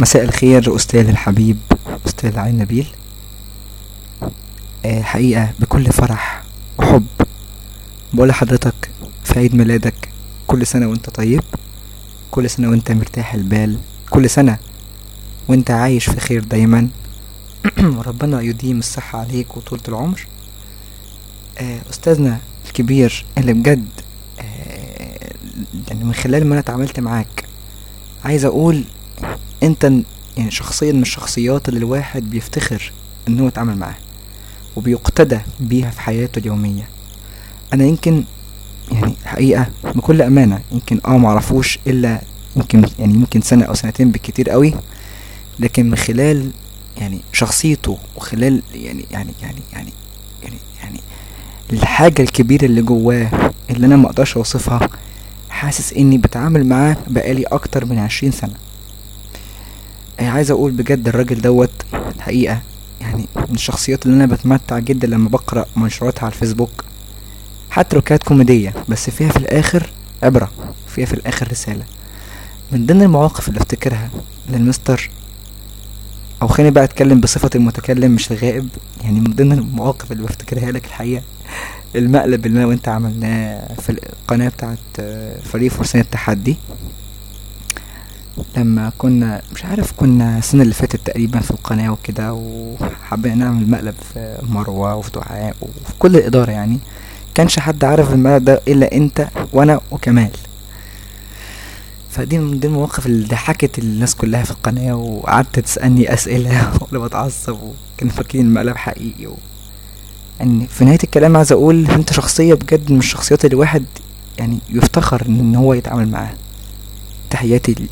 مساء الخير أستاذ الحبيب أستاذ علي نبيل. آه، حقيقة بكل فرح وحب بقول لحضرتك في عيد ميلادك كل سنة وأنت طيب كل سنة وأنت مرتاح البال كل سنة وأنت عايش في خير دايما. وربنا يديم الصحة عليك وطولة العمر. آه، أستاذنا الكبير اللي بجد آه، يعني من خلال ما أنا اتعاملت معاك عايز أقول أنت يعني شخصيا من الشخصيات اللي الواحد بيفتخر إن هو يتعامل معاها وبيقتدى بيها في حياته اليومية. أنا يمكن يعني حقيقة بكل أمانة يمكن آه معرفوش إلا يمكن يعني يمكن سنة أو سنتين بالكتير قوي لكن من خلال يعني شخصيته وخلال يعني يعني يعني يعني يعني يعني الحاجة الكبيرة اللي جواه اللي أنا مقدرش أوصفها حاسس إني بتعامل معاه بقالي أكتر من عشرين سنة. عايز أقول بجد الراجل دوت الحقيقة يعني من الشخصيات اللي أنا بتمتع جدا لما بقرأ منشوراتها على الفيسبوك. حتى لو كانت كوميدية بس فيها في الآخر عبرة فيها في الآخر رسالة. من ضمن المواقف اللي أفتكرها للمستر أو خليني بقى اتكلم بصفة المتكلم مش الغائب يعني من ضمن المواقف اللي بفتكرها لك الحقيقة المقلب اللي أنا وأنت عملناه في القناة بتاعت فريق فرسان التحدي. لما كنا مش عارف كنا السنة اللي فاتت تقريبا في القناة وكده وحبينا نعمل مقلب في مروة وفي دعاء وفي كل الإدارة يعني كانش حد عارف المقلب ده إلا أنت وأنا وكمال. فدي من ضمن المواقف اللي ضحكت الناس كلها في القناة وقعدت تسألني أسئلة وأنا بتعصب وكانوا فاكرين المقلب حقيقي. و... يعني في نهاية الكلام عايز أقول أنت شخصية بجد من الشخصيات اللي الواحد يعني يفتخر إن هو يتعامل معاها. تحياتي